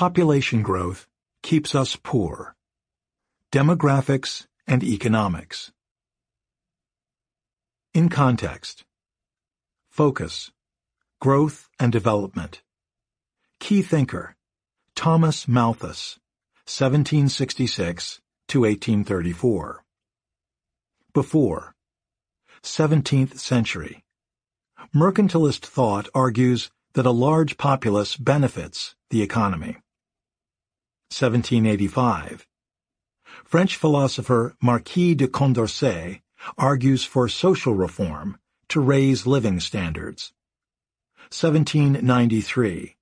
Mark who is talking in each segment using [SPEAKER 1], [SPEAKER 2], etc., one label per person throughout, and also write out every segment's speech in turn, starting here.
[SPEAKER 1] Population growth keeps us poor. Demographics and economics. In context. Focus. Growth and development. Key thinker. Thomas Malthus, 1766 to 1834. Before. 17th century. Mercantilist thought argues that a large populace benefits the economy. 1785. French philosopher Marquis de Condorcet argues for social reform to raise living standards. 1793.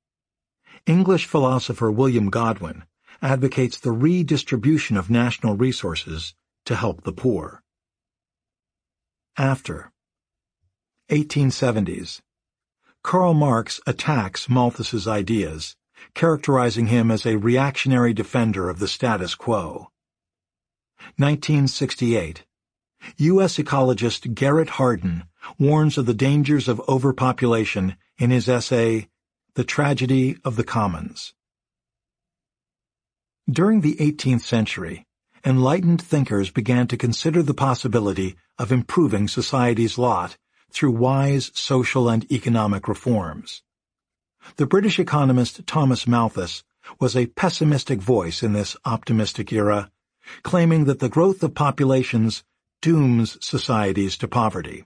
[SPEAKER 1] English philosopher William Godwin advocates the redistribution of national resources to help the poor. After 1870s. Karl Marx attacks Malthus's ideas characterizing him as a reactionary defender of the status quo. 1968. U.S. ecologist Garrett Hardin warns of the dangers of overpopulation in his essay, The Tragedy of the Commons. During the 18th century, enlightened thinkers began to consider the possibility of improving society's lot through wise social and economic reforms. The British economist Thomas Malthus was a pessimistic voice in this optimistic era, claiming that the growth of populations dooms societies to poverty.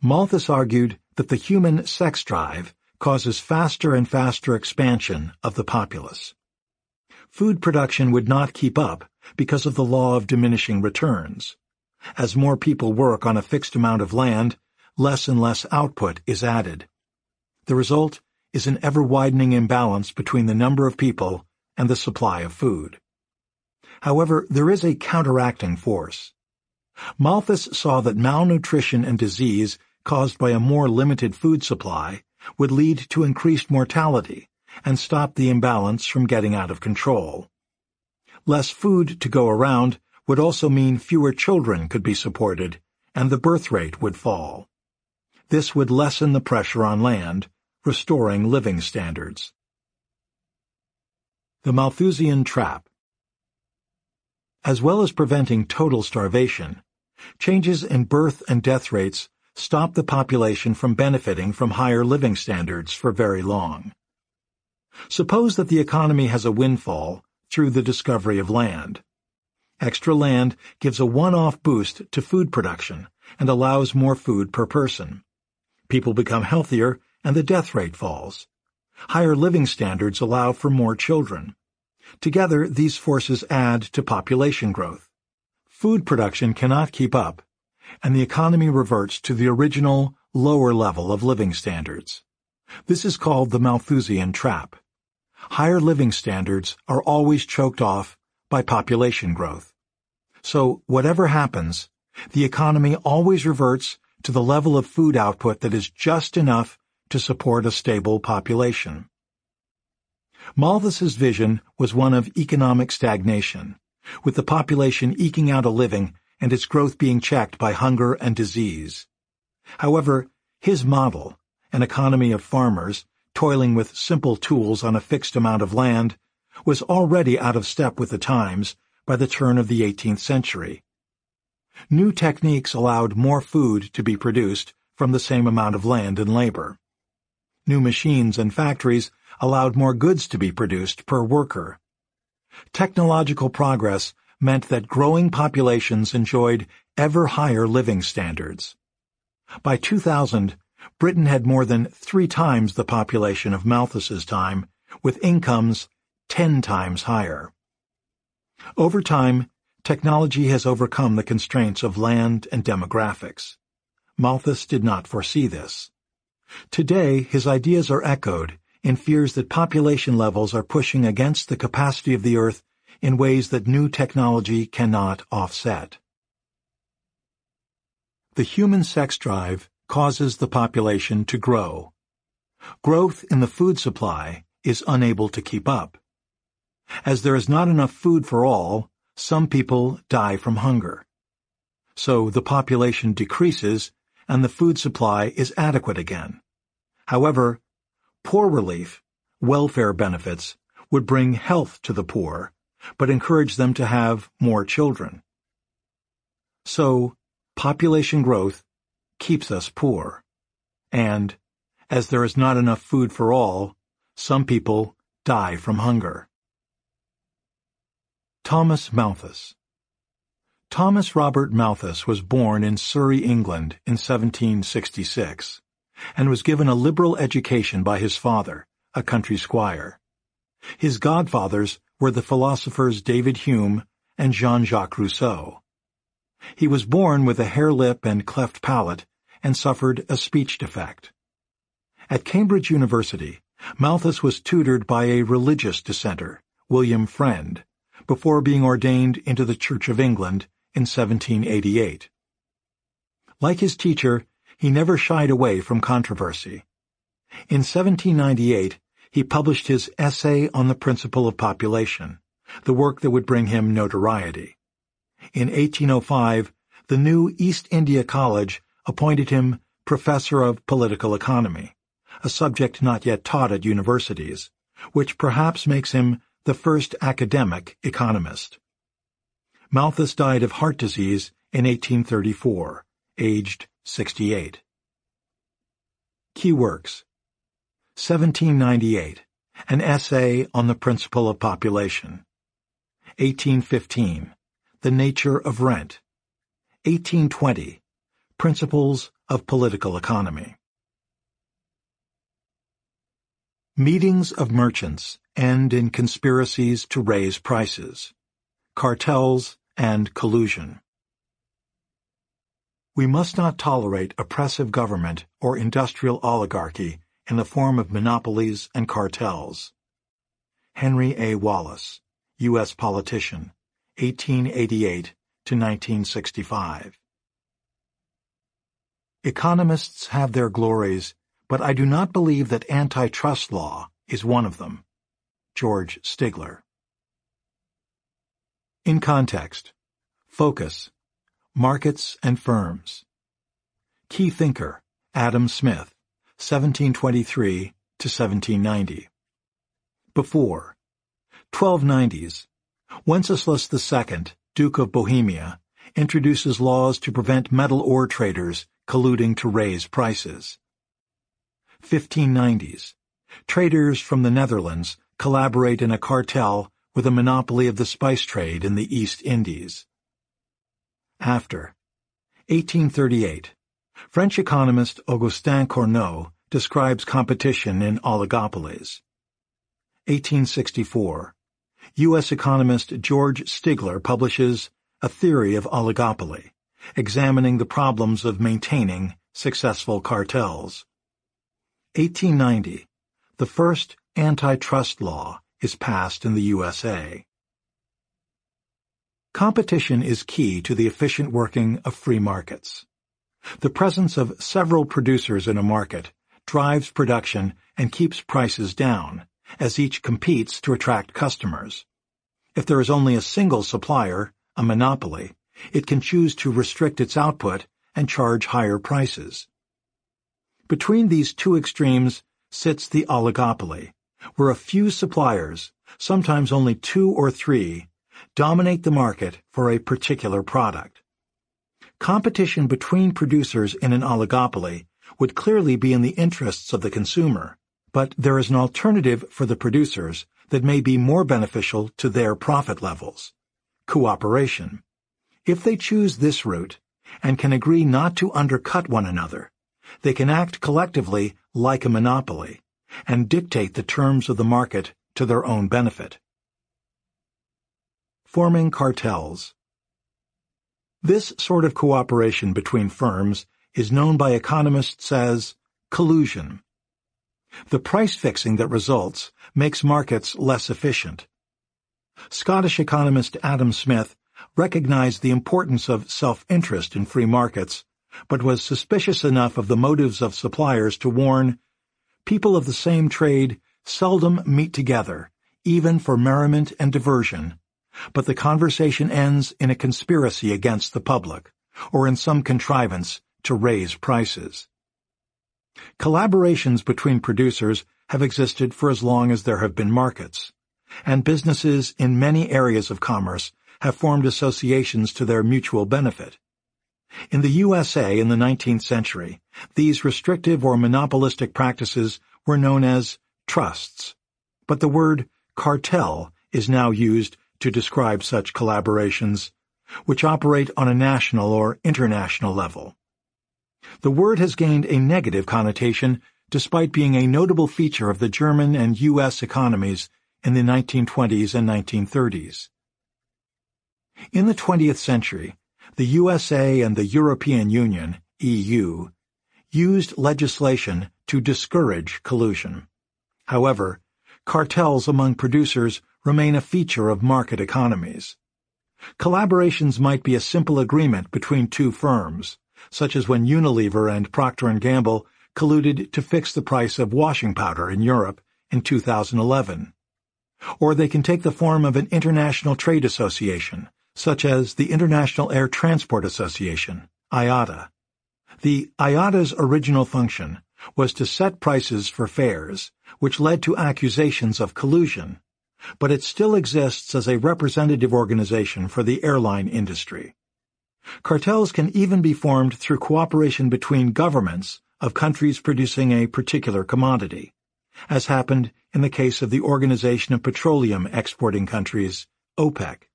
[SPEAKER 1] Malthus argued that the human sex drive causes faster and faster expansion of the populace. Food production would not keep up because of the law of diminishing returns. As more people work on a fixed amount of land, less and less output is added. The result is an ever-widening imbalance between the number of people and the supply of food. However, there is a counteracting force. Malthus saw that malnutrition and disease caused by a more limited food supply would lead to increased mortality and stop the imbalance from getting out of control. Less food to go around would also mean fewer children could be supported and the birth rate would fall. This would lessen the pressure on land, Restoring Living Standards The Malthusian Trap As well as preventing total starvation, changes in birth and death rates stop the population from benefiting from higher living standards for very long. Suppose that the economy has a windfall through the discovery of land. Extra land gives a one-off boost to food production and allows more food per person. People become healthier and the death rate falls. Higher living standards allow for more children. Together, these forces add to population growth. Food production cannot keep up, and the economy reverts to the original, lower level of living standards. This is called the Malthusian trap. Higher living standards are always choked off by population growth. So, whatever happens, the economy always reverts to the level of food output that is just enough to support a stable population. Malthus's vision was one of economic stagnation, with the population eking out a living and its growth being checked by hunger and disease. However, his model, an economy of farmers, toiling with simple tools on a fixed amount of land, was already out of step with the times by the turn of the 18th century. New techniques allowed more food to be produced from the same amount of land and labor new machines and factories allowed more goods to be produced per worker. Technological progress meant that growing populations enjoyed ever higher living standards. By 2000, Britain had more than three times the population of Malthus's time, with incomes ten times higher. Over time, technology has overcome the constraints of land and demographics. Malthus did not foresee this. Today, his ideas are echoed in fears that population levels are pushing against the capacity of the Earth in ways that new technology cannot offset. The human sex drive causes the population to grow. Growth in the food supply is unable to keep up. As there is not enough food for all, some people die from hunger. So the population decreases and the food supply is adequate again. However, poor relief, welfare benefits, would bring health to the poor, but encourage them to have more children. So, population growth keeps us poor. And, as there is not enough food for all, some people die from hunger. Thomas Malthus Thomas Robert Malthus was born in Surrey, England in 1766 and was given a liberal education by his father, a country squire. His godfathers were the philosophers David Hume and Jean-Jacques Rousseau. He was born with a hare lip and cleft palate and suffered a speech defect. At Cambridge University, Malthus was tutored by a religious dissenter, William Frend, before being ordained into the Church of England in 1788. Like his teacher, he never shied away from controversy. In 1798, he published his Essay on the Principle of Population, the work that would bring him notoriety. In 1805, the new East India College appointed him Professor of Political Economy, a subject not yet taught at universities, which perhaps makes him the first academic economist. Malthus died of heart disease in 1834, aged 68. Key Works 1798, An Essay on the Principle of Population. 1815, The Nature of Rent. 1820, Principles of Political Economy. Meetings of merchants end in conspiracies to raise prices, cartels, and collusion. We must not tolerate oppressive government or industrial oligarchy in the form of monopolies and cartels. Henry A. Wallace, U.S. politician, 1888 to 1965. Economists have their glories, but I do not believe that antitrust law is one of them. George Stigler. In context, focus Markets and Firms. Key thinker, Adam Smith, 1723 to 1790. Before, 1290s, Wenceslas II, Duke of Bohemia, introduces laws to prevent metal ore traders colluding to raise prices. 1590s, traders from the Netherlands collaborate in a cartel with a monopoly of the spice trade in the East Indies after. 1838. French economist Augustin Cournot describes competition in oligopolies. 1864. U.S. economist George Stigler publishes A Theory of Oligopoly, examining the problems of maintaining successful cartels. 1890. The first antitrust law is passed in the USA. Competition is key to the efficient working of free markets. The presence of several producers in a market drives production and keeps prices down, as each competes to attract customers. If there is only a single supplier, a monopoly, it can choose to restrict its output and charge higher prices. Between these two extremes sits the oligopoly, where a few suppliers, sometimes only two or three, dominate the market for a particular product. Competition between producers in an oligopoly would clearly be in the interests of the consumer, but there is an alternative for the producers that may be more beneficial to their profit levels. Cooperation. If they choose this route and can agree not to undercut one another, they can act collectively like a monopoly and dictate the terms of the market to their own benefit forming cartels. This sort of cooperation between firms is known by economists as collusion. The price fixing that results makes markets less efficient. Scottish economist Adam Smith recognized the importance of self-interest in free markets, but was suspicious enough of the motives of suppliers to warn, people of the same trade seldom meet together, even for merriment and diversion but the conversation ends in a conspiracy against the public, or in some contrivance to raise prices. Collaborations between producers have existed for as long as there have been markets, and businesses in many areas of commerce have formed associations to their mutual benefit. In the USA in the 19th century, these restrictive or monopolistic practices were known as trusts, but the word cartel is now used to describe such collaborations, which operate on a national or international level. The word has gained a negative connotation despite being a notable feature of the German and U.S. economies in the 1920s and 1930s. In the 20th century, the USA and the European Union, EU, used legislation to discourage collusion. However, cartels among producers remain a feature of market economies. Collaborations might be a simple agreement between two firms, such as when Unilever and Procter & Gamble colluded to fix the price of washing powder in Europe in 2011. Or they can take the form of an international trade association, such as the International Air Transport Association, IATA. The IATA's original function was to set prices for fares, which led to accusations of collusion but it still exists as a representative organization for the airline industry. Cartels can even be formed through cooperation between governments of countries producing a particular commodity, as happened in the case of the Organization of Petroleum Exporting Countries, OPEC,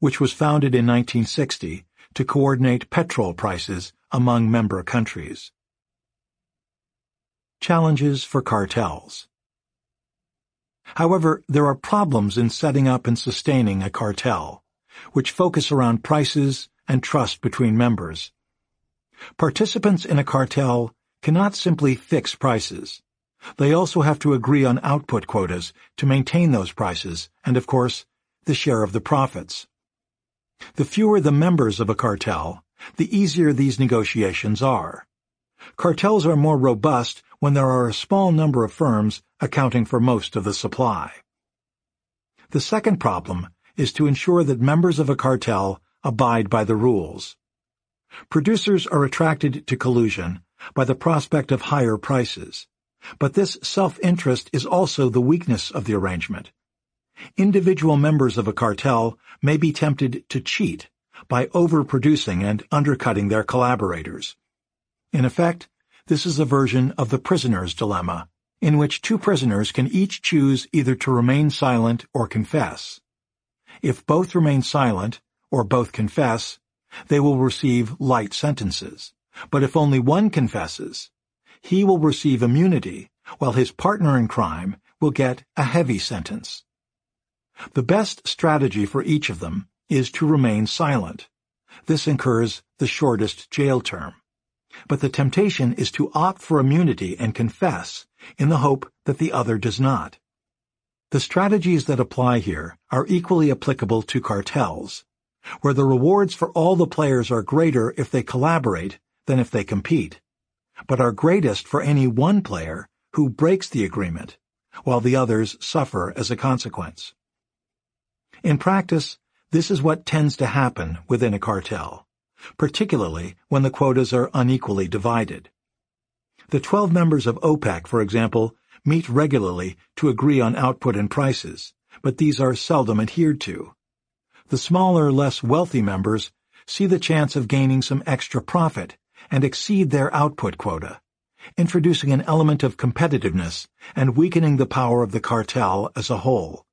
[SPEAKER 1] which was founded in 1960 to coordinate petrol prices among member countries. Challenges for cartels However, there are problems in setting up and sustaining a cartel, which focus around prices and trust between members. Participants in a cartel cannot simply fix prices. They also have to agree on output quotas to maintain those prices and, of course, the share of the profits. The fewer the members of a cartel, the easier these negotiations are. Cartels are more robust when there are a small number of firms accounting for most of the supply. The second problem is to ensure that members of a cartel abide by the rules. Producers are attracted to collusion by the prospect of higher prices, but this self-interest is also the weakness of the arrangement. Individual members of a cartel may be tempted to cheat by overproducing and undercutting their collaborators. In effect, this is a version of the prisoner's dilemma, in which two prisoners can each choose either to remain silent or confess. If both remain silent, or both confess, they will receive light sentences. But if only one confesses, he will receive immunity, while his partner in crime will get a heavy sentence. The best strategy for each of them is to remain silent. This incurs the shortest jail term but the temptation is to opt for immunity and confess in the hope that the other does not. The strategies that apply here are equally applicable to cartels, where the rewards for all the players are greater if they collaborate than if they compete, but are greatest for any one player who breaks the agreement, while the others suffer as a consequence. In practice, this is what tends to happen within a cartel particularly when the quotas are unequally divided. The 12 members of OPEC, for example, meet regularly to agree on output and prices, but these are seldom adhered to. The smaller, less wealthy members see the chance of gaining some extra profit and exceed their output quota, introducing an element of competitiveness and weakening the power of the cartel as a whole.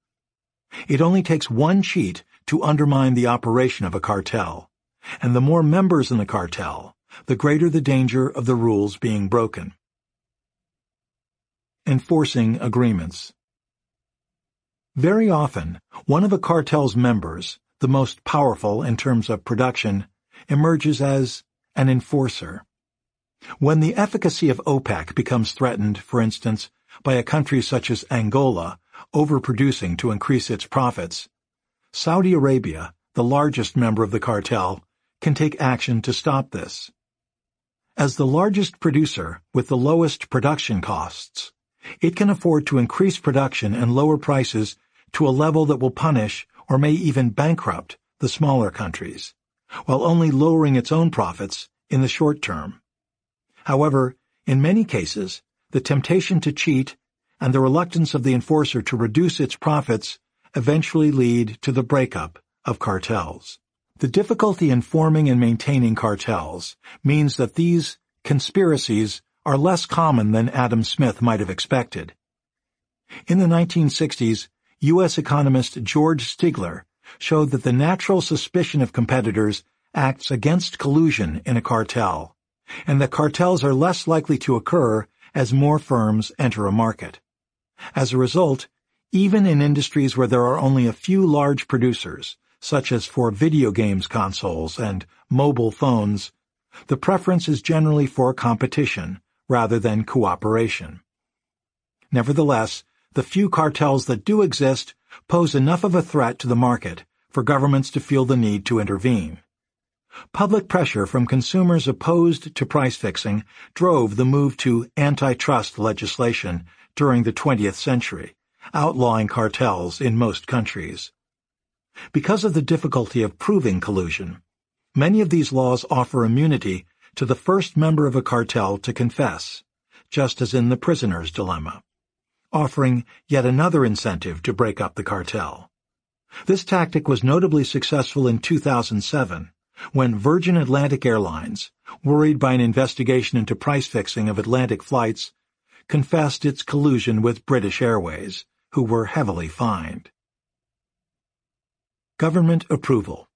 [SPEAKER 1] It only takes one cheat to undermine the operation of a cartel and the more members in the cartel, the greater the danger of the rules being broken. Enforcing Agreements Very often, one of a cartel's members, the most powerful in terms of production, emerges as an enforcer. When the efficacy of OPEC becomes threatened, for instance, by a country such as Angola overproducing to increase its profits, Saudi Arabia, the largest member of the cartel, can take action to stop this. As the largest producer with the lowest production costs, it can afford to increase production and lower prices to a level that will punish or may even bankrupt the smaller countries, while only lowering its own profits in the short term. However, in many cases, the temptation to cheat and the reluctance of the enforcer to reduce its profits eventually lead to the breakup of cartels. The difficulty in forming and maintaining cartels means that these conspiracies are less common than Adam Smith might have expected. In the 1960s, U.S. economist George Stigler showed that the natural suspicion of competitors acts against collusion in a cartel, and that cartels are less likely to occur as more firms enter a market. As a result, even in industries where there are only a few large producers, such as for video games consoles and mobile phones, the preference is generally for competition rather than cooperation. Nevertheless, the few cartels that do exist pose enough of a threat to the market for governments to feel the need to intervene. Public pressure from consumers opposed to price fixing drove the move to antitrust legislation during the 20th century, outlawing cartels in most countries. Because of the difficulty of proving collusion, many of these laws offer immunity to the first member of a cartel to confess, just as in the prisoner's dilemma, offering yet another incentive to break up the cartel. This tactic was notably successful in 2007, when Virgin Atlantic Airlines, worried by an investigation into price fixing of Atlantic flights, confessed its collusion with British Airways, who were heavily fined. Government approval.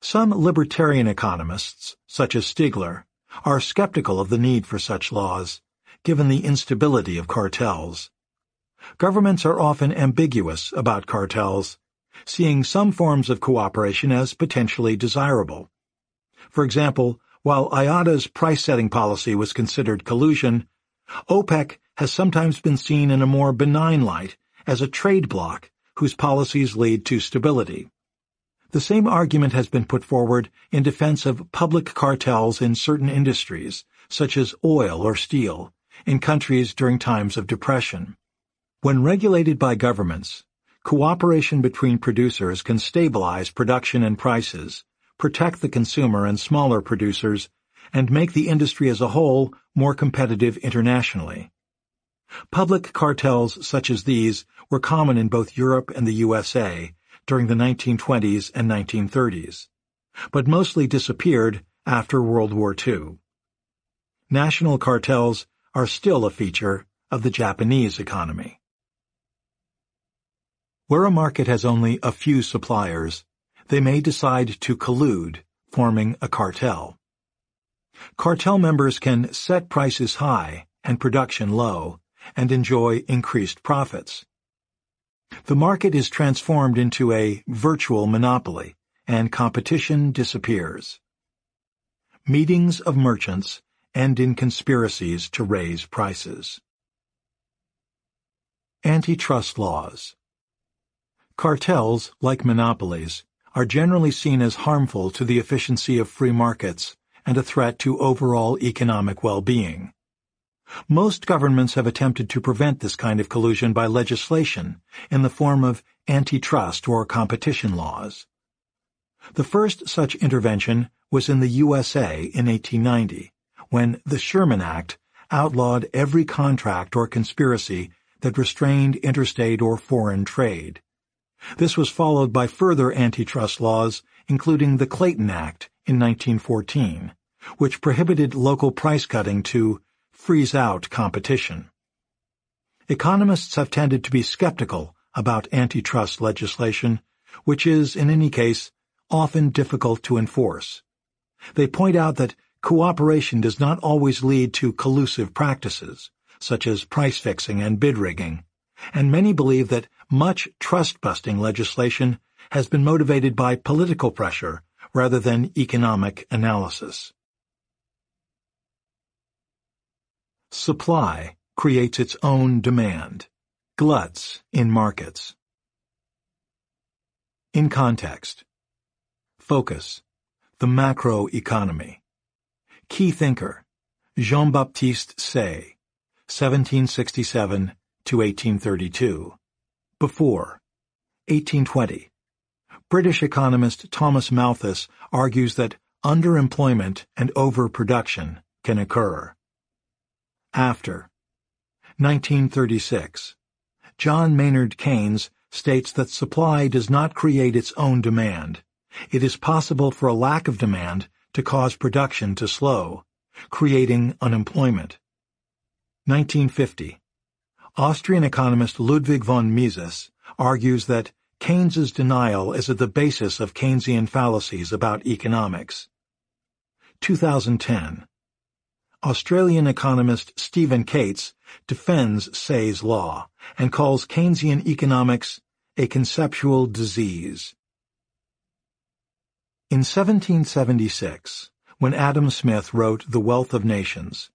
[SPEAKER 1] Some libertarian economists, such as Stigler, are skeptical of the need for such laws, given the instability of cartels. Governments are often ambiguous about cartels, seeing some forms of cooperation as potentially desirable. For example, while IATA's price-setting policy was considered collusion, OPEC has sometimes been seen in a more benign light as a trade bloc whose policies lead to stability. The same argument has been put forward in defense of public cartels in certain industries, such as oil or steel, in countries during times of depression. When regulated by governments, cooperation between producers can stabilize production and prices, protect the consumer and smaller producers, and make the industry as a whole more competitive internationally. Public cartels such as these were common in both Europe and the USA during the 1920s and 1930s, but mostly disappeared after World War II. National cartels are still a feature of the Japanese economy. Where a market has only a few suppliers, they may decide to collude, forming a cartel. Cartel members can set prices high and production low and enjoy increased profits. The market is transformed into a virtual monopoly, and competition disappears. Meetings of merchants end in conspiracies to raise prices. Antitrust laws Cartels, like monopolies, are generally seen as harmful to the efficiency of free markets and a threat to overall economic well-being. Most governments have attempted to prevent this kind of collusion by legislation in the form of antitrust or competition laws. The first such intervention was in the USA in 1890, when the Sherman Act outlawed every contract or conspiracy that restrained interstate or foreign trade. This was followed by further antitrust laws, including the Clayton Act in 1914, which prohibited local price cutting to freeze out competition. Economists have tended to be skeptical about antitrust legislation, which is, in any case, often difficult to enforce. They point out that cooperation does not always lead to collusive practices, such as price fixing and bid rigging, and many believe that much trust-busting legislation has been motivated by political pressure rather than economic analysis. Supply creates its own demand. Gluts in markets. In context. Focus. The macro economy. Key thinker. Jean-Baptiste Say, 1767 to 1832. Before. 1820. British economist Thomas Malthus argues that underemployment and overproduction can occur after. 1936. John Maynard Keynes states that supply does not create its own demand. It is possible for a lack of demand to cause production to slow, creating unemployment. 1950. Austrian economist Ludwig von Mises argues that Keynes's denial is at the basis of Keynesian fallacies about economics. 2010. Australian economist Steven Kates defends Say's law and calls Keynesian economics a conceptual disease. In 1776, when Adam Smith wrote The Wealth of Nations,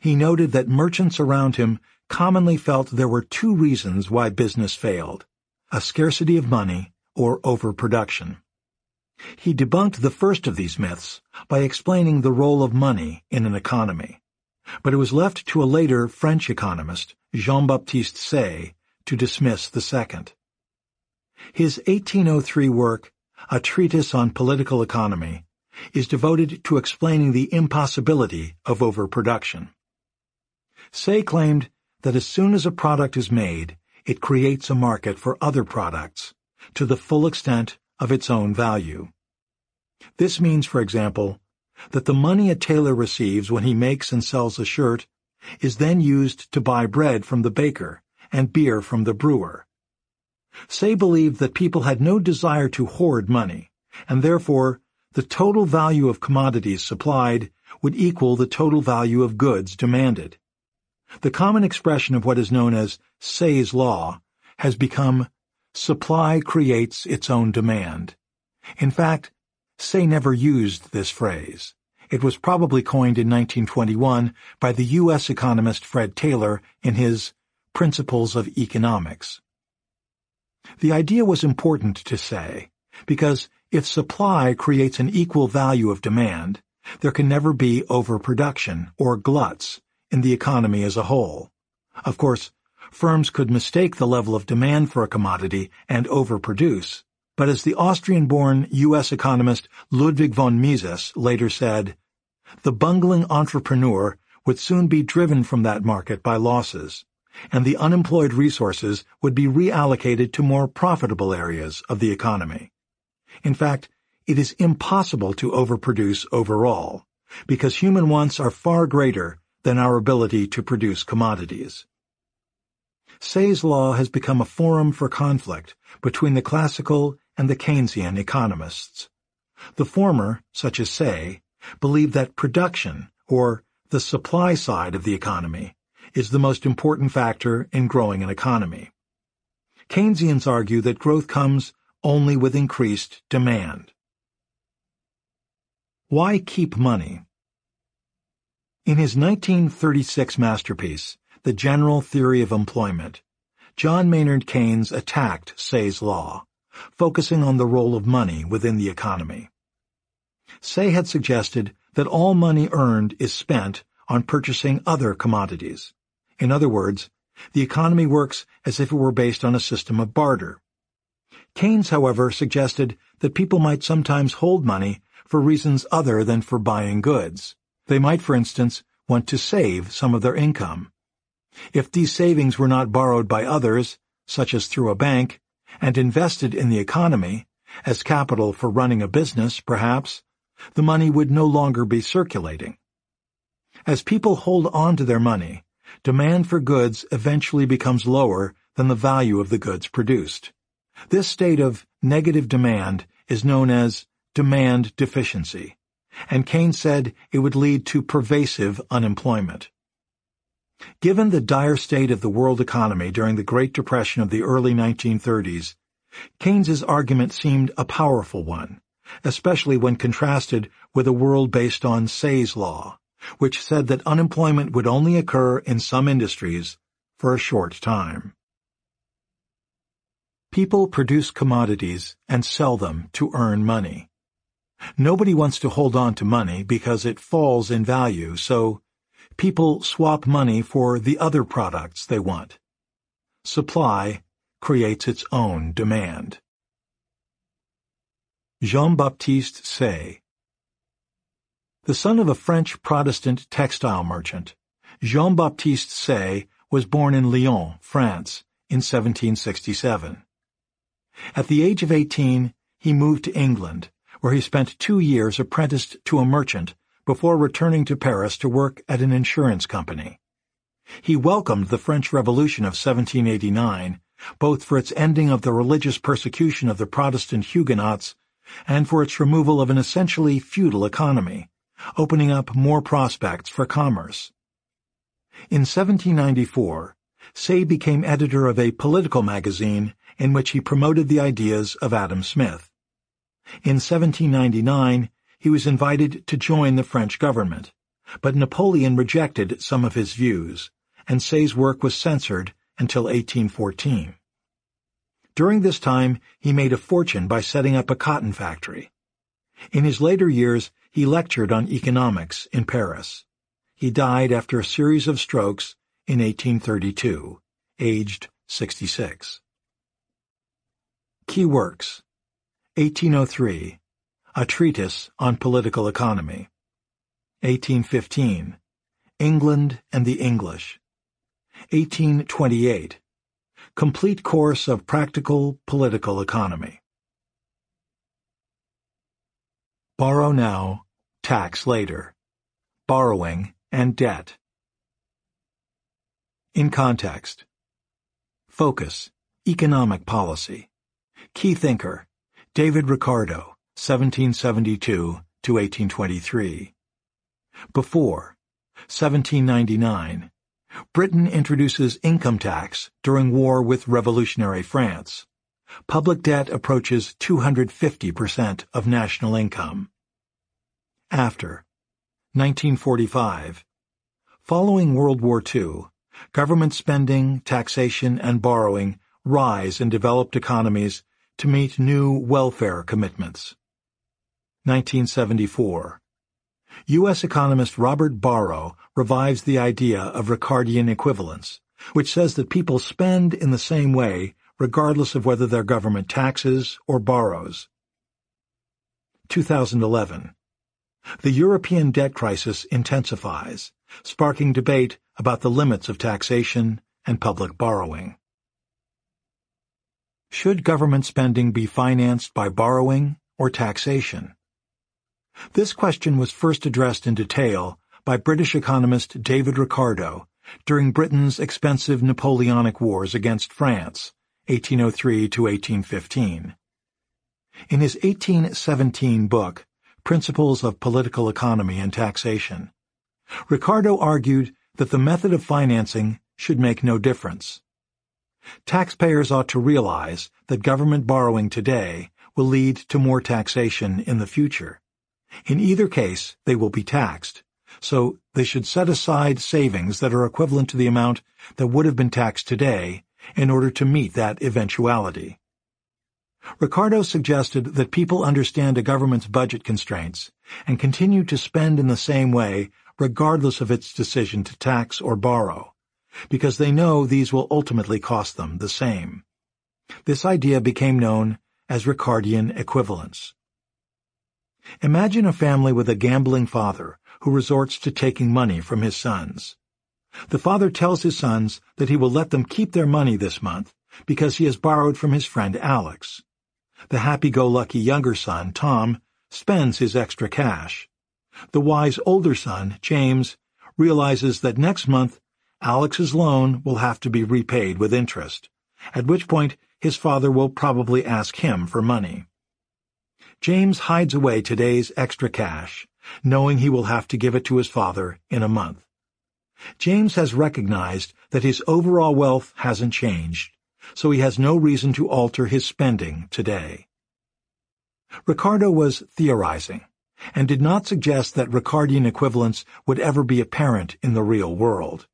[SPEAKER 1] he noted that merchants around him commonly felt there were two reasons why business failed, a scarcity of money or overproduction. He debunked the first of these myths by explaining the role of money in an economy, but it was left to a later French economist, Jean-Baptiste Say, to dismiss the second. His 1803 work, A Treatise on Political Economy, is devoted to explaining the impossibility of overproduction. Say claimed that as soon as a product is made, it creates a market for other products, to the full extent of its own value. This means, for example, that the money a tailor receives when he makes and sells a shirt is then used to buy bread from the baker and beer from the brewer. Say believed that people had no desire to hoard money, and therefore the total value of commodities supplied would equal the total value of goods demanded. The common expression of what is known as Say's Law has become Supply creates its own demand. In fact, Say never used this phrase. It was probably coined in 1921 by the U.S. economist Fred Taylor in his Principles of Economics. The idea was important to Say, because if supply creates an equal value of demand, there can never be overproduction or gluts in the economy as a whole. Of course, firms could mistake the level of demand for a commodity and overproduce. But as the Austrian-born U.S. economist Ludwig von Mises later said, the bungling entrepreneur would soon be driven from that market by losses, and the unemployed resources would be reallocated to more profitable areas of the economy. In fact, it is impossible to overproduce overall, because human wants are far greater than our ability to produce commodities. Say's law has become a forum for conflict between the classical and the Keynesian economists. The former, such as Say, believe that production, or the supply side of the economy, is the most important factor in growing an economy. Keynesians argue that growth comes only with increased demand. Why keep money? In his 1936 masterpiece, the General Theory of Employment, John Maynard Keynes attacked Say's law, focusing on the role of money within the economy. Say had suggested that all money earned is spent on purchasing other commodities. In other words, the economy works as if it were based on a system of barter. Keynes, however, suggested that people might sometimes hold money for reasons other than for buying goods. They might, for instance, want to save some of their income. If these savings were not borrowed by others, such as through a bank, and invested in the economy, as capital for running a business, perhaps, the money would no longer be circulating. As people hold on to their money, demand for goods eventually becomes lower than the value of the goods produced. This state of negative demand is known as demand deficiency, and Keynes said it would lead to pervasive unemployment. Given the dire state of the world economy during the Great Depression of the early 1930s, Keynes's argument seemed a powerful one, especially when contrasted with a world based on Say's law, which said that unemployment would only occur in some industries for a short time. People produce commodities and sell them to earn money. Nobody wants to hold on to money because it falls in value, so people swap money for the other products they want. Supply creates its own demand. Jean-Baptiste Say The son of a French Protestant textile merchant, Jean-Baptiste Say was born in Lyon, France, in 1767. At the age of 18, he moved to England, where he spent two years apprenticed to a merchant before returning to Paris to work at an insurance company. He welcomed the French Revolution of 1789, both for its ending of the religious persecution of the Protestant Huguenots and for its removal of an essentially feudal economy, opening up more prospects for commerce. In 1794, Say became editor of a political magazine in which he promoted the ideas of Adam Smith. In 1799, he was invited to join the French government, but Napoleon rejected some of his views, and Say's work was censored until 1814. During this time, he made a fortune by setting up a cotton factory. In his later years, he lectured on economics in Paris. He died after a series of strokes in 1832, aged 66. Key works 1803 a Treatise on Political Economy. 1815. England and the English. 1828. Complete Course of Practical Political Economy. Borrow Now, Tax Later. Borrowing and Debt. In context. Focus. Economic policy. Key thinker. David Ricardo. 1772 to 1823. Before 1799, Britain introduces income tax during war with revolutionary France. Public debt approaches 250% of national income. After 1945, following World War II, government spending, taxation, and borrowing rise in developed economies to meet new welfare commitments. 1974. U.S. economist Robert Barro revives the idea of Ricardian equivalence, which says that people spend in the same way regardless of whether their government taxes or borrows. 2011. The European debt crisis intensifies, sparking debate about the limits of taxation and public borrowing. Should government spending be financed by borrowing or taxation? This question was first addressed in detail by British economist David Ricardo during Britain's expensive Napoleonic Wars against France, 1803 to 1815. In his 1817 book, Principles of Political Economy and Taxation, Ricardo argued that the method of financing should make no difference. Taxpayers ought to realize that government borrowing today will lead to more taxation in the future. In either case, they will be taxed, so they should set aside savings that are equivalent to the amount that would have been taxed today in order to meet that eventuality. Ricardo suggested that people understand a government's budget constraints and continue to spend in the same way regardless of its decision to tax or borrow, because they know these will ultimately cost them the same. This idea became known as Ricardian equivalence. Imagine a family with a gambling father who resorts to taking money from his sons. The father tells his sons that he will let them keep their money this month because he has borrowed from his friend Alex. The happy-go-lucky younger son, Tom, spends his extra cash. The wise older son, James, realizes that next month Alex's loan will have to be repaid with interest, at which point his father will probably ask him for money. James hides away today's extra cash, knowing he will have to give it to his father in a month. James has recognized that his overall wealth hasn't changed, so he has no reason to alter his spending today. Ricardo was theorizing, and did not suggest that Ricardian equivalence would ever be apparent in the real world.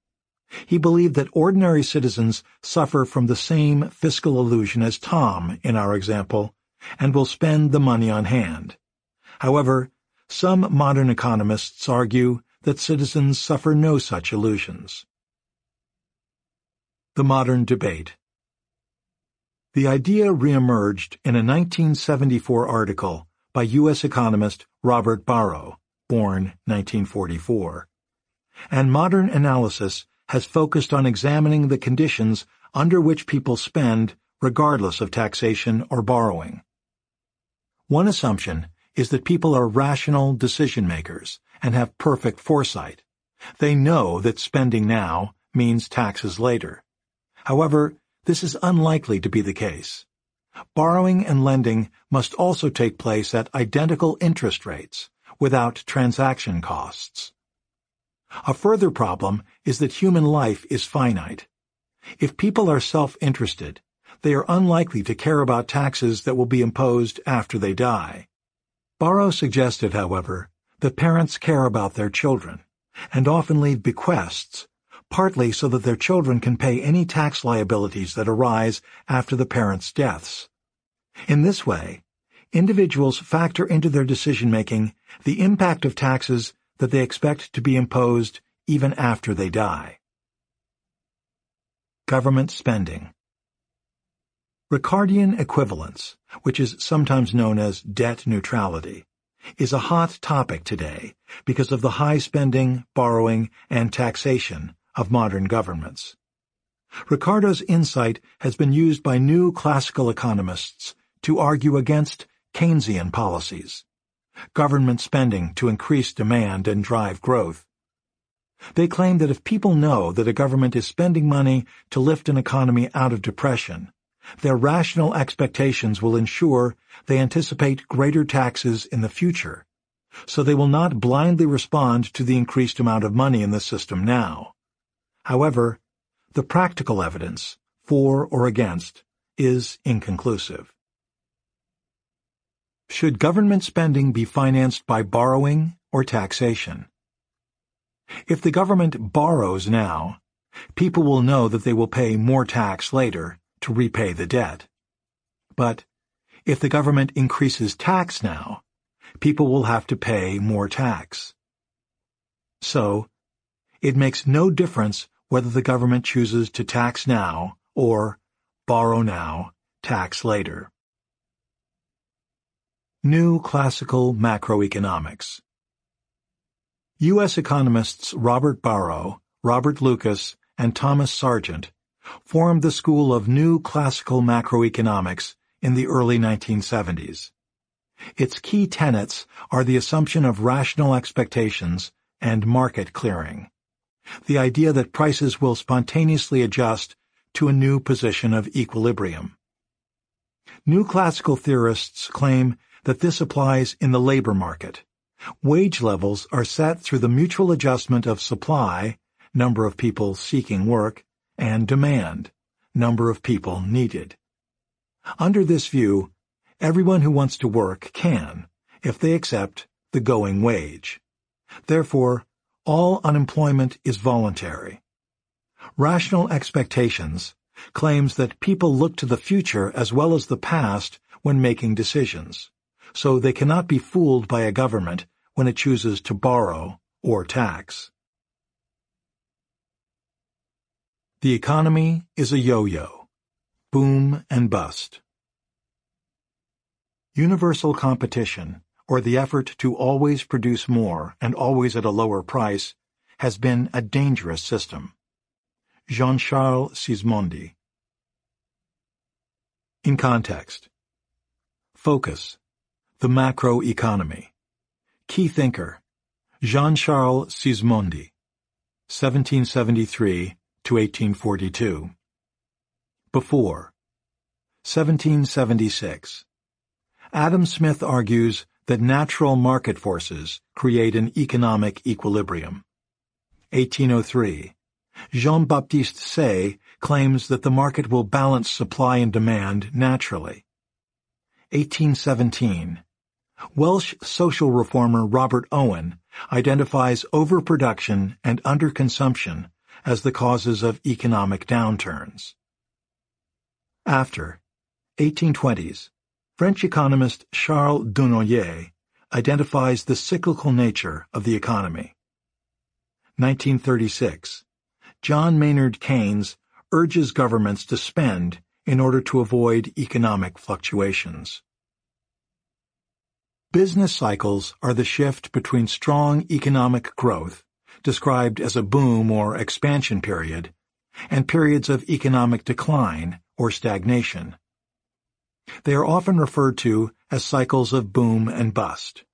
[SPEAKER 1] He believed that ordinary citizens suffer from the same fiscal illusion as Tom, in our example, and will spend the money on hand. However, some modern economists argue that citizens suffer no such illusions. The Modern Debate The idea reemerged in a 1974 article by U.S. economist Robert Barro, born 1944, and modern analysis has focused on examining the conditions under which people spend regardless of taxation or borrowing. One assumption is that people are rational decision-makers and have perfect foresight. They know that spending now means taxes later. However, this is unlikely to be the case. Borrowing and lending must also take place at identical interest rates, without transaction costs. A further problem is that human life is finite. If people are self-interested, they are unlikely to care about taxes that will be imposed after they die. Barro suggested, however, that parents care about their children, and often leave bequests, partly so that their children can pay any tax liabilities that arise after the parents' deaths. In this way, individuals factor into their decision-making the impact of taxes that they expect to be imposed even after they die. Government spending Ricardian equivalence, which is sometimes known as debt neutrality, is a hot topic today because of the high spending, borrowing, and taxation of modern governments. Ricardo's insight has been used by new classical economists to argue against Keynesian policies, government spending to increase demand and drive growth. They claim that if people know that a government is spending money to lift an economy out of depression, their rational expectations will ensure they anticipate greater taxes in the future, so they will not blindly respond to the increased amount of money in the system now. However, the practical evidence, for or against, is inconclusive. Should government spending be financed by borrowing or taxation? If the government borrows now, people will know that they will pay more tax later to repay the debt. But if the government increases tax now, people will have to pay more tax. So, it makes no difference whether the government chooses to tax now or borrow now, tax later. New Classical Macroeconomics U.S. economists Robert Barro, Robert Lucas, and Thomas Sargent formed the school of new classical macroeconomics in the early 1970s. Its key tenets are the assumption of rational expectations and market clearing, the idea that prices will spontaneously adjust to a new position of equilibrium. New classical theorists claim that this applies in the labor market. Wage levels are set through the mutual adjustment of supply, number of people seeking work, and demand, number of people needed. Under this view, everyone who wants to work can, if they accept the going wage. Therefore, all unemployment is voluntary. Rational Expectations claims that people look to the future as well as the past when making decisions, so they cannot be fooled by a government when it chooses to borrow or tax. The economy is a yo-yo. Boom and bust. Universal competition, or the effort to always produce more and always at a lower price, has been a dangerous system. Jean-Charles Sismondi In context Focus The macroeconomy, Key thinker Jean-Charles Sismondi 1773 to 1842. Before 1776. Adam Smith argues that natural market forces create an economic equilibrium. 1803. Jean-Baptiste Say claims that the market will balance supply and demand naturally. 1817. Welsh social reformer Robert Owen identifies overproduction and underconsumption as the causes of economic downturns. After 1820s, French economist Charles Dunoyer identifies the cyclical nature of the economy. 1936, John Maynard Keynes urges governments to spend in order to avoid economic fluctuations. Business cycles are the shift between strong economic growth described as a boom or expansion period, and periods of economic decline or stagnation. They are often referred to as cycles of boom and bust.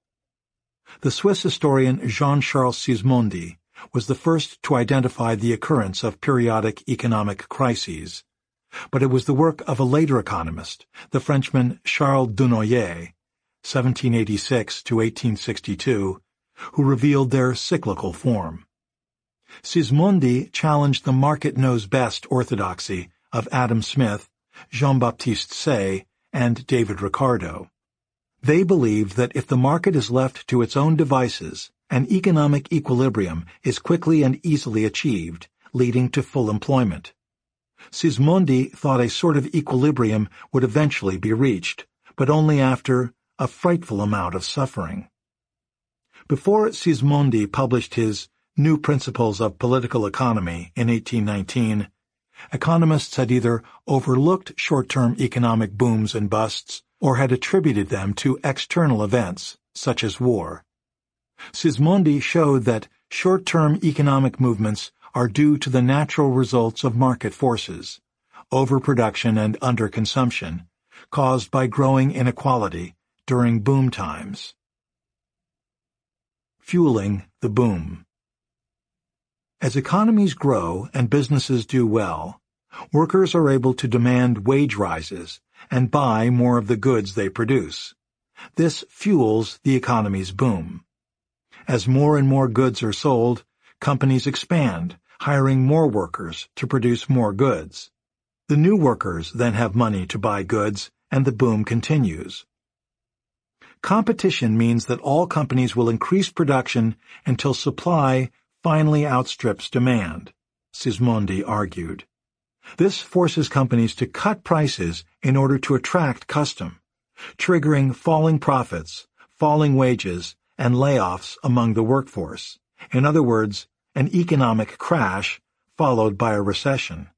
[SPEAKER 1] The Swiss historian Jean-Charles Sismondi was the first to identify the occurrence of periodic economic crises, but it was the work of a later economist, the Frenchman Charles Dunoyer, 1786 to 1862, who revealed their cyclical form. Sismondi challenged the market-knows-best orthodoxy of Adam Smith, Jean-Baptiste Say, and David Ricardo. They believed that if the market is left to its own devices, an economic equilibrium is quickly and easily achieved, leading to full employment. Sismondi thought a sort of equilibrium would eventually be reached, but only after a frightful amount of suffering. Before Sismondi published his New Principles of Political Economy in 1819, economists had either overlooked short-term economic booms and busts or had attributed them to external events, such as war. Sismondi showed that short-term economic movements are due to the natural results of market forces, overproduction and underconsumption, caused by growing inequality during boom times fueling the boom. As economies grow and businesses do well, workers are able to demand wage rises and buy more of the goods they produce. This fuels the economy's boom. As more and more goods are sold, companies expand, hiring more workers to produce more goods. The new workers then have money to buy goods, and the boom continues. Competition means that all companies will increase production until supply finally outstrips demand, Sismondi argued. This forces companies to cut prices in order to attract custom, triggering falling profits, falling wages, and layoffs among the workforce. In other words, an economic crash followed by a recession.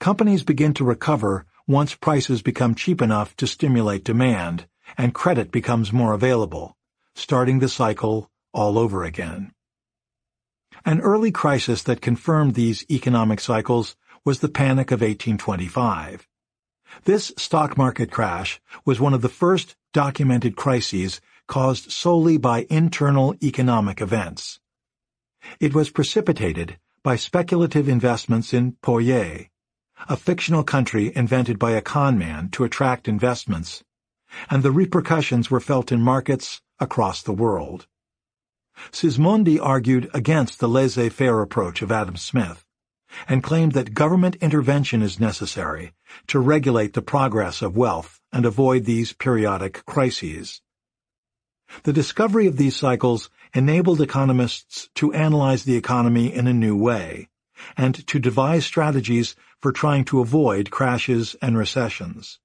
[SPEAKER 1] Companies begin to recover once prices become cheap enough to stimulate demand, and credit becomes more available, starting the cycle all over again. An early crisis that confirmed these economic cycles was the Panic of 1825. This stock market crash was one of the first documented crises caused solely by internal economic events. It was precipitated by speculative investments in Poyais, a fictional country invented by a con man to attract investments and the repercussions were felt in markets across the world. Sismondi argued against the laissez-faire approach of Adam Smith and claimed that government intervention is necessary to regulate the progress of wealth and avoid these periodic crises. The discovery of these cycles enabled economists to analyze the economy in a new way and to devise strategies for trying to avoid crashes and recessions.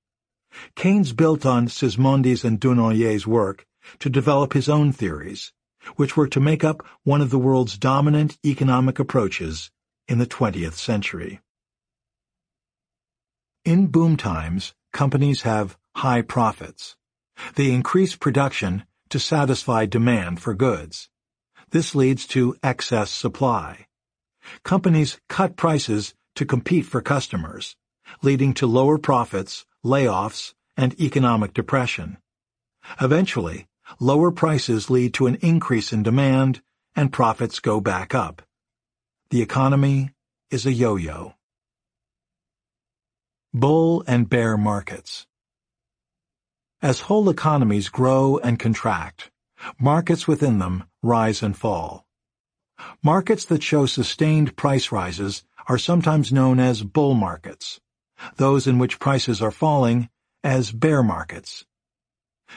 [SPEAKER 1] Keynes built on Sismondi's and Dunoyer's work to develop his own theories, which were to make up one of the world's dominant economic approaches in the 20th century. In boom times, companies have high profits. They increase production to satisfy demand for goods. This leads to excess supply. Companies cut prices to compete for customers, leading to lower profits layoffs, and economic depression. Eventually, lower prices lead to an increase in demand and profits go back up. The economy is a yo-yo. Bull and bear markets As whole economies grow and contract, markets within them rise and fall. Markets that show sustained price rises are sometimes known as bull markets those in which prices are falling, as bear markets.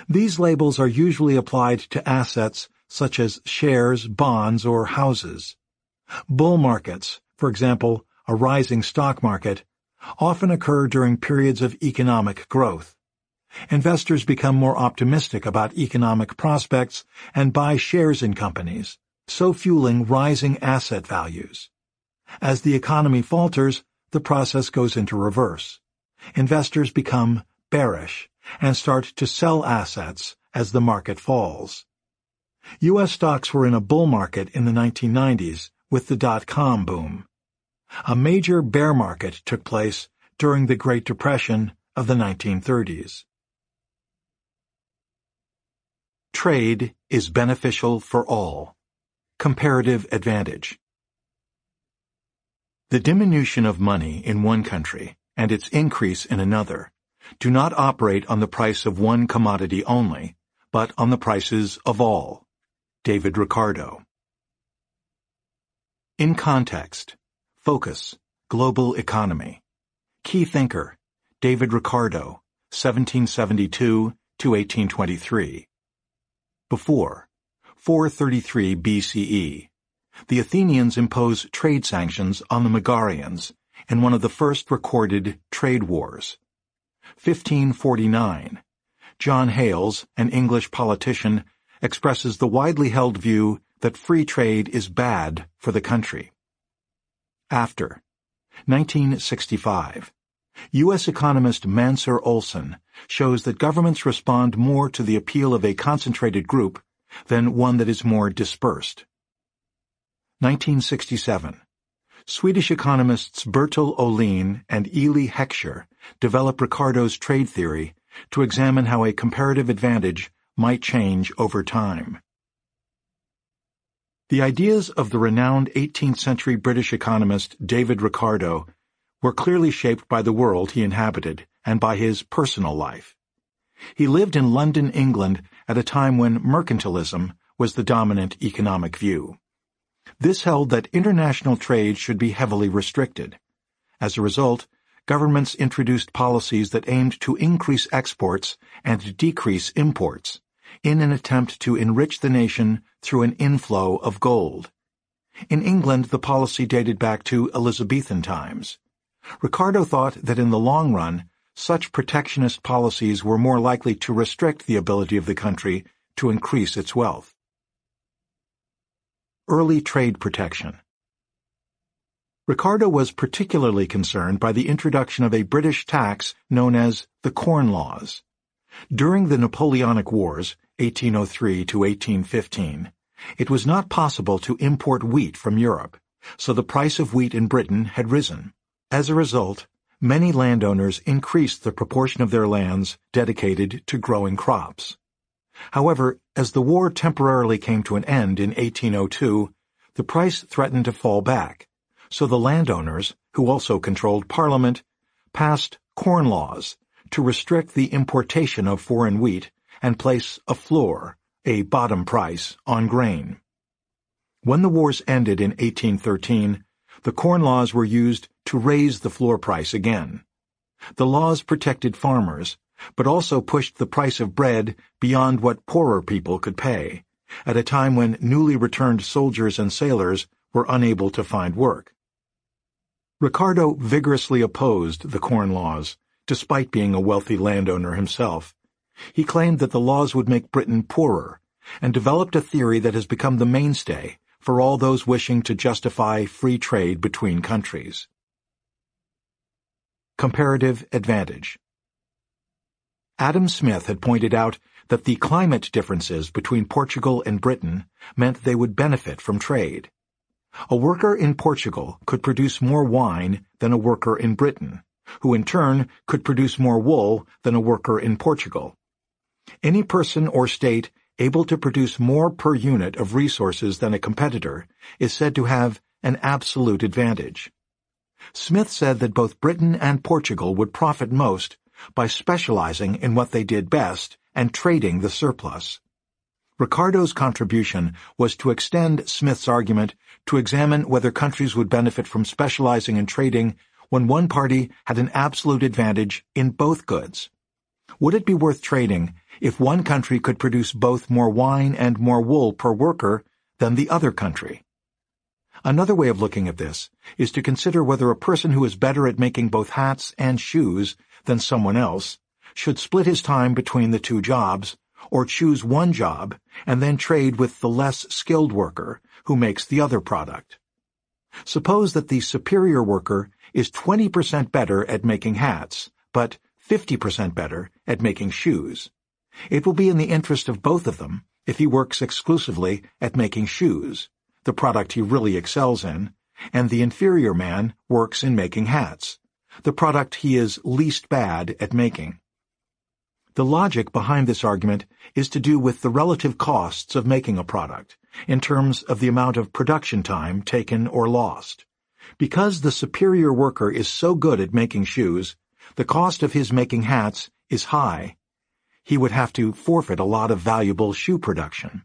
[SPEAKER 1] These labels are usually applied to assets such as shares, bonds, or houses. Bull markets, for example, a rising stock market, often occur during periods of economic growth. Investors become more optimistic about economic prospects and buy shares in companies, so fueling rising asset values. As the economy falters, the process goes into reverse. Investors become bearish and start to sell assets as the market falls. U.S. stocks were in a bull market in the 1990s with the dot-com boom. A major bear market took place during the Great Depression of the 1930s. Trade is beneficial for all. Comparative advantage. The diminution of money in one country and its increase in another do not operate on the price of one commodity only, but on the prices of all. David Ricardo. In Context Focus Global Economy. Key Thinker David Ricardo 1772 to 1823 Before 433 BCE the Athenians impose trade sanctions on the Megarians in one of the first recorded trade wars. 1549, John Hales, an English politician, expresses the widely held view that free trade is bad for the country. After 1965, U.S. economist Mancur Olson shows that governments respond more to the appeal of a concentrated group than one that is more dispersed. 1967, Swedish economists Bertil Ohlin and Eli Heckscher develop Ricardo's trade theory to examine how a comparative advantage might change over time. The ideas of the renowned 18th-century British economist David Ricardo were clearly shaped by the world he inhabited and by his personal life. He lived in London, England, at a time when mercantilism was the dominant economic view. This held that international trade should be heavily restricted. As a result, governments introduced policies that aimed to increase exports and decrease imports, in an attempt to enrich the nation through an inflow of gold. In England, the policy dated back to Elizabethan times. Ricardo thought that in the long run, such protectionist policies were more likely to restrict the ability of the country to increase its wealth. Early Trade Protection Ricardo was particularly concerned by the introduction of a British tax known as the Corn Laws. During the Napoleonic Wars, 1803 to 1815, it was not possible to import wheat from Europe, so the price of wheat in Britain had risen. As a result, many landowners increased the proportion of their lands dedicated to growing crops. However, as the war temporarily came to an end in 1802, the price threatened to fall back, so the landowners, who also controlled Parliament, passed corn laws to restrict the importation of foreign wheat and place a floor, a bottom price, on grain. When the wars ended in 1813, the corn laws were used to raise the floor price again. The laws protected farmers, but also pushed the price of bread beyond what poorer people could pay, at a time when newly returned soldiers and sailors were unable to find work. Ricardo vigorously opposed the Corn Laws, despite being a wealthy landowner himself. He claimed that the laws would make Britain poorer, and developed a theory that has become the mainstay for all those wishing to justify free trade between countries. Comparative Advantage Adam Smith had pointed out that the climate differences between Portugal and Britain meant they would benefit from trade. A worker in Portugal could produce more wine than a worker in Britain, who in turn could produce more wool than a worker in Portugal. Any person or state able to produce more per unit of resources than a competitor is said to have an absolute advantage. Smith said that both Britain and Portugal would profit most by specializing in what they did best and trading the surplus. Ricardo's contribution was to extend Smith's argument to examine whether countries would benefit from specializing in trading when one party had an absolute advantage in both goods. Would it be worth trading if one country could produce both more wine and more wool per worker than the other country? Another way of looking at this is to consider whether a person who is better at making both hats and shoes than someone else should split his time between the two jobs or choose one job and then trade with the less skilled worker who makes the other product. Suppose that the superior worker is 20% better at making hats, but 50% better at making shoes. It will be in the interest of both of them if he works exclusively at making shoes, the product he really excels in, and the inferior man works in making hats, the product he is least bad at making. The logic behind this argument is to do with the relative costs of making a product, in terms of the amount of production time taken or lost. Because the superior worker is so good at making shoes, the cost of his making hats is high. He would have to forfeit a lot of valuable shoe production.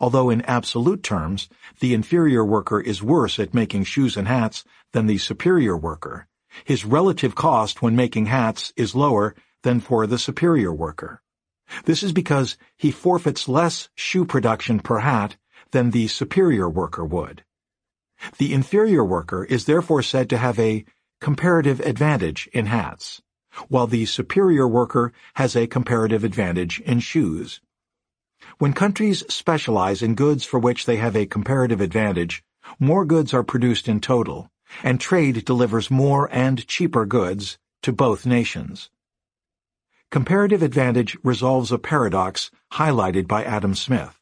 [SPEAKER 1] Although in absolute terms, the inferior worker is worse at making shoes and hats than the superior worker, his relative cost when making hats is lower than for the superior worker. This is because he forfeits less shoe production per hat than the superior worker would. The inferior worker is therefore said to have a comparative advantage in hats, while the superior worker has a comparative advantage in shoes. When countries specialize in goods for which they have a comparative advantage, more goods are produced in total, and trade delivers more and cheaper goods to both nations. Comparative advantage resolves a paradox highlighted by Adam Smith,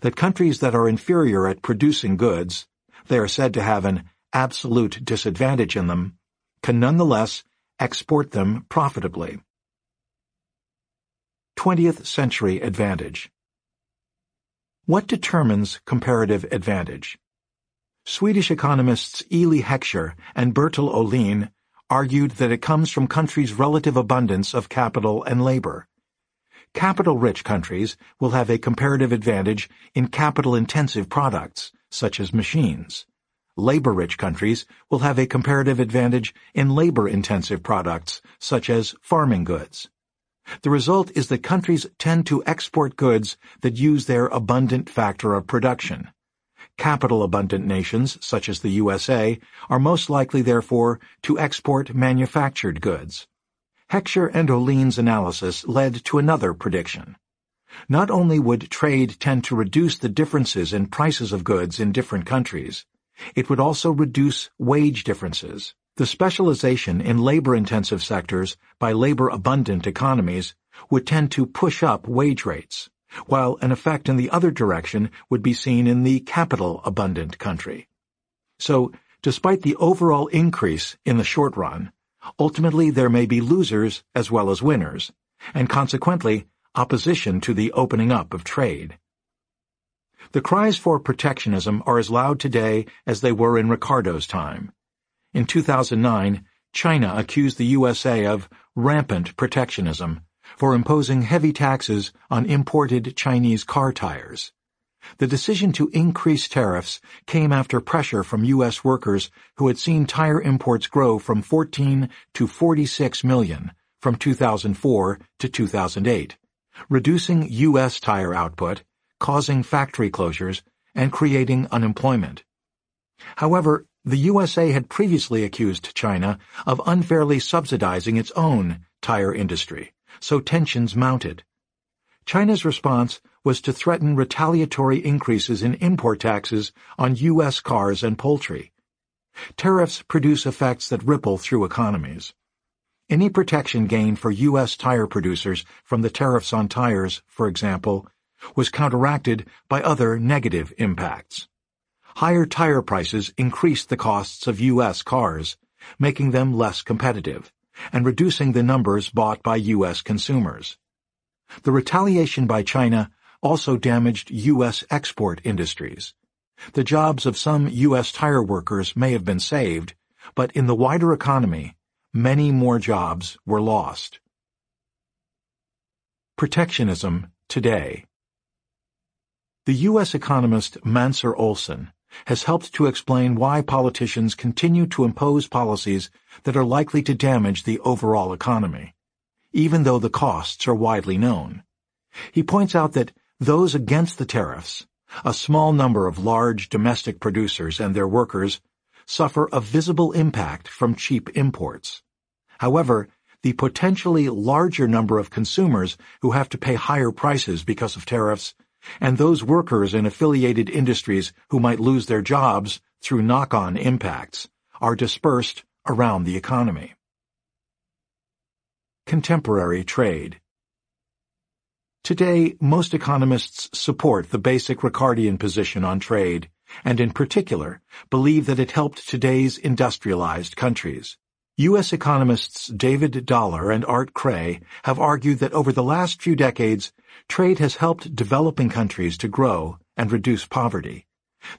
[SPEAKER 1] that countries that are inferior at producing goods, they are said to have an absolute disadvantage in them, can nonetheless export them profitably. 20th Century Advantage What determines comparative advantage? Swedish economists Eli Heckscher and Bertil Ohlin argued that it comes from countries' relative abundance of capital and labor. Capital-rich countries will have a comparative advantage in capital-intensive products, such as machines. Labor-rich countries will have a comparative advantage in labor-intensive products, such as farming goods. The result is that countries tend to export goods that use their abundant factor of production. Capital-abundant nations, such as the USA, are most likely, therefore, to export manufactured goods. Heckscher and Ohlin's analysis led to another prediction. Not only would trade tend to reduce the differences in prices of goods in different countries, it would also reduce wage differences. The specialization in labor-intensive sectors by labor-abundant economies would tend to push up wage rates while an effect in the other direction would be seen in the capital abundant country. So, despite the overall increase in the short run, ultimately there may be losers as well as winners, and consequently opposition to the opening up of trade. The cries for protectionism are as loud today as they were in Ricardo's time. In 2009, China accused the USA of rampant protectionism for imposing heavy taxes on imported Chinese car tires. The decision to increase tariffs came after pressure from U.S. workers who had seen tire imports grow from 14 to 46 million from 2004 to 2008, reducing U.S. tire output, causing factory closures, and creating unemployment. However, the USA had previously accused China of unfairly subsidizing its own tire industry so tensions mounted. China's response was to threaten retaliatory increases in import taxes on U.S. cars and poultry. Tariffs produce effects that ripple through economies. Any protection gained for U.S. tire producers from the tariffs on tires, for example, was counteracted by other negative impacts. Higher tire prices increased the costs of U.S. cars, making them less competitive and reducing the numbers bought by U.S. consumers. The retaliation by China also damaged U.S. export industries. The jobs of some U.S. tire workers may have been saved, but in the wider economy, many more jobs were lost. Protectionism Today The U.S. economist Mancur Olson has helped to explain why politicians continue to impose policies that are likely to damage the overall economy, even though the costs are widely known. He points out that those against the tariffs, a small number of large domestic producers and their workers, suffer a visible impact from cheap imports. However, the potentially larger number of consumers who have to pay higher prices because of tariffs and those workers in affiliated industries who might lose their jobs through knock-on impacts are dispersed around the economy. Contemporary Trade Today, most economists support the basic Ricardian position on trade, and in particular, believe that it helped today's industrialized countries. U.S. economists David Dollar and Aart Kraay have argued that over the last few decades, trade has helped developing countries to grow and reduce poverty.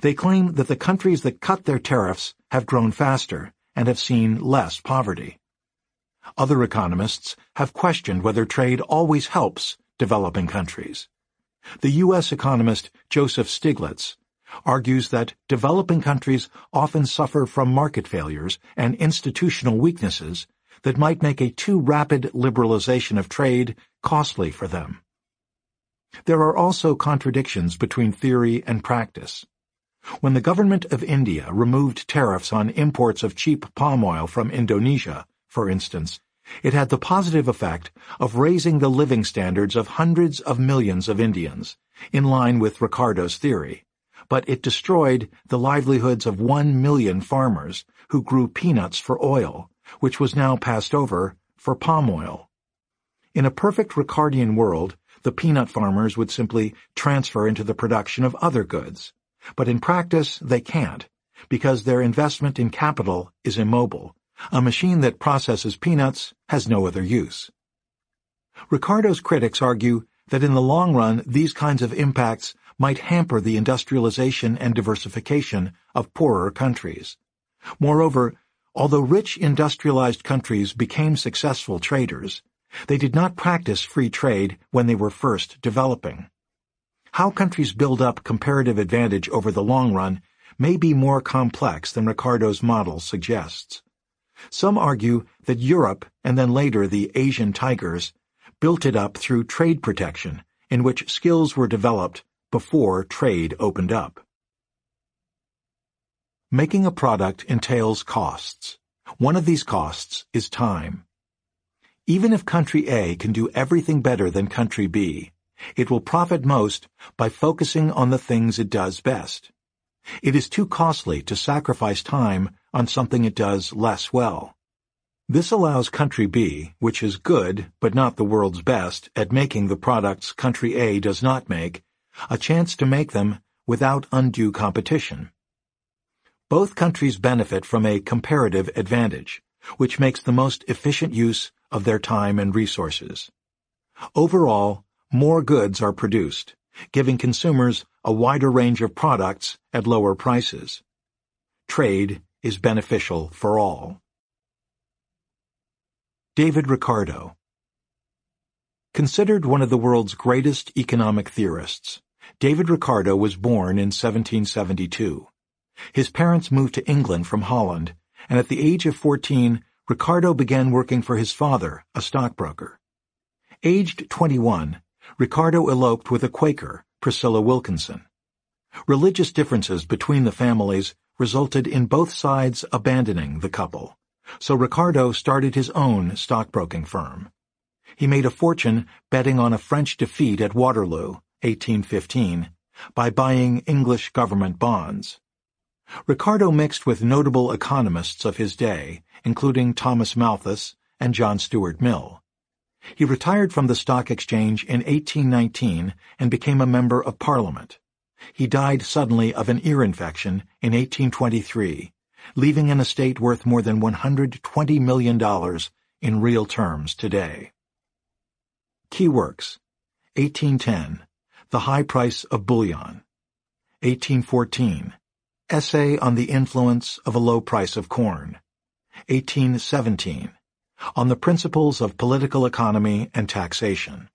[SPEAKER 1] They claim that the countries that cut their tariffs have grown faster and have seen less poverty. Other economists have questioned whether trade always helps developing countries. The U.S. economist Joseph Stiglitz argues that developing countries often suffer from market failures and institutional weaknesses that might make a too rapid liberalization of trade costly for them. There are also contradictions between theory and practice. When the government of India removed tariffs on imports of cheap palm oil from Indonesia, for instance, it had the positive effect of raising the living standards of hundreds of millions of Indians, in line with Ricardo's theory but it destroyed the livelihoods of one million farmers who grew peanuts for oil, which was now passed over for palm oil. In a perfect Ricardian world, the peanut farmers would simply transfer into the production of other goods. But in practice, they can't, because their investment in capital is immobile. A machine that processes peanuts has no other use. Ricardo's critics argue that in the long run, these kinds of impacts might hamper the industrialization and diversification of poorer countries. Moreover, although rich industrialized countries became successful traders, they did not practice free trade when they were first developing. How countries build up comparative advantage over the long run may be more complex than Ricardo's model suggests. Some argue that Europe, and then later the Asian tigers, built it up through trade protection, in which skills were developed before trade opened up. Making a product entails costs. One of these costs is time. Even if country A can do everything better than country B, it will profit most by focusing on the things it does best. It is too costly to sacrifice time on something it does less well. This allows country B, which is good but not the world's best at making the products country A does not make, a chance to make them without undue competition. Both countries benefit from a comparative advantage, which makes the most efficient use of their time and resources. Overall, more goods are produced, giving consumers a wider range of products at lower prices. Trade is beneficial for all. David Ricardo Considered one of the world's greatest economic theorists, David Ricardo was born in 1772. His parents moved to England from Holland, and at the age of 14, Ricardo began working for his father, a stockbroker. Aged 21, Ricardo eloped with a Quaker, Priscilla Wilkinson. Religious differences between the families resulted in both sides abandoning the couple, so Ricardo started his own stockbroking firm. He made a fortune betting on a French defeat at Waterloo, 1815, by buying English government bonds. Ricardo mixed with notable economists of his day, including Thomas Malthus and John Stuart Mill. He retired from the Stock Exchange in 1819 and became a member of Parliament. He died suddenly of an ear infection in 1823, leaving an estate worth more than $120 million in real terms today. Key works 1810, The High Price of Bullion. 1814, Essay on the Influence of a Low Price of Corn. 1817, On the Principles of Political Economy and Taxation.